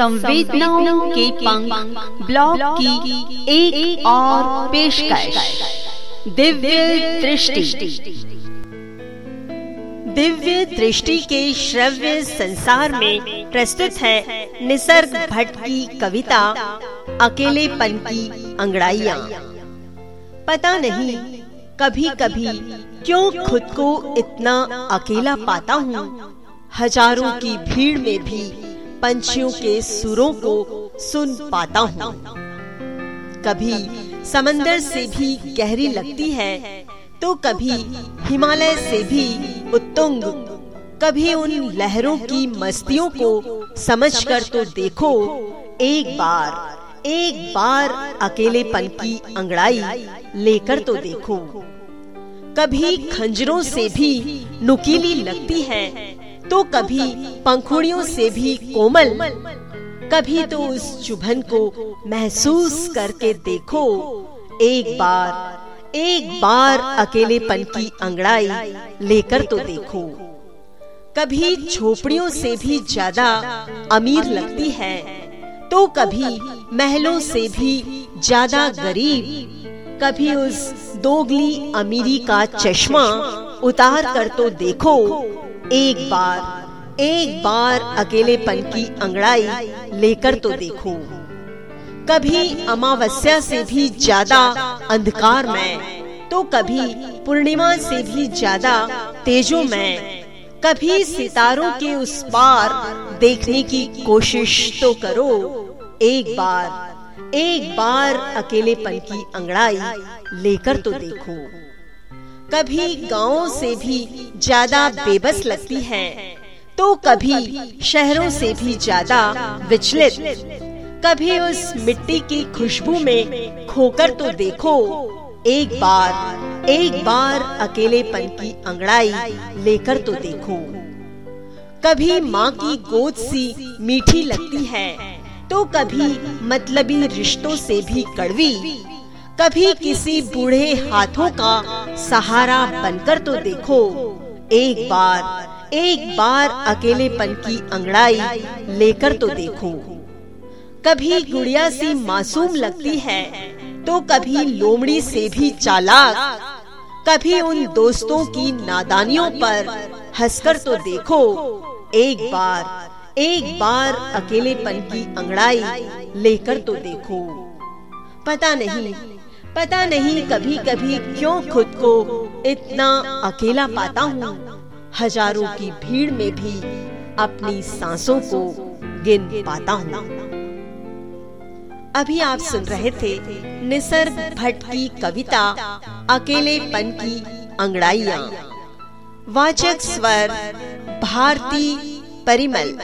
संवेदनाओं के पंख ब्लॉग की एक, एक और पेशकश। दिव्य दृष्टि। दिव्य दृष्टि के श्रव्य संसार में प्रस्तुत है निसर्ग भट्ट की कविता अकेलेपन की अंगड़ाइया। पता नहीं कभी कभी क्यों खुद को इतना अकेला पाता हूँ। हज़ारों की भीड़ में भी पंछियों के सुरों को सुन पाता हूँ। कभी समंदर से भी गहरी लगती है तो कभी हिमालय से भी उत्तुंग। कभी उन लहरों की मस्तियों को समझकर तो देखो, एक बार एक बार अकेलेपन की अंगड़ाई लेकर तो देखो। कभी खंजरों से भी नुकीली लगती है तो कभी पंखुड़ियों से भी कोमल। कभी तो उस चुभन को महसूस करके देखो। एक बार एक बार अकेलेपन की अंगड़ाई लेकर तो देखो। कभी झोपड़ियों से भी ज़्यादा अमीर लगती है तो कभी महलों से भी ज़्यादा गरीब। कभी उस दोगली अमीरी का चश्मा उतार कर तो देखो। एक बार एक बार अकेलेपन की अंगड़ाई लेकर तो देखो। कभी अमावस्या से भी ज़्यादा अंधकार में तो कभी पूर्णिमा से भी ज़्यादा तेजो में। कभी सितारों के उस पार देखने की कोशिश तो करो। एक बार एक बार अकेलेपन की अंगड़ाई लेकर तो देखो। कभी गाँव से भी ज़्यादा बेबस लगती है तो कभी शहरों से भी ज़्यादा विचलित। कभी उस मिट्टी की खुशबू में खोकर तो देखो, एक बार एक बार अकेलेपन की अंगड़ाई लेकर तो देखो। कभी माँ की गोद सी मीठी लगती है तो कभी मतलबी रिश्तों से भी कड़वी। कभी किसी बूढ़े हाथों का सहारा बनकर तो देखो। एक बार एक बार अकेलेपन की अंगड़ाई लेकर तो देखो। कभी गुड़िया सी मासूम लगती है तो कभी लोमड़ी से भी चालाक। कभी उन दोस्तों की नादानियों पर हंसकर तो देखो। एक बार एक बार अकेलेपन की अंगड़ाई लेकर तो देखो। पता नहीं पता नहीं कभी कभी क्यों खुद को इतना अकेला पाता हूँ। हज़ारों की भीड़ में भी अपनी सांसों को गिन पाता हूँ। अभी आप सुन रहे थे निसर्ग भट्ट की कविता, अकेलेपन की अंगड़ाइया। वाचक स्वर, भारती परिमल।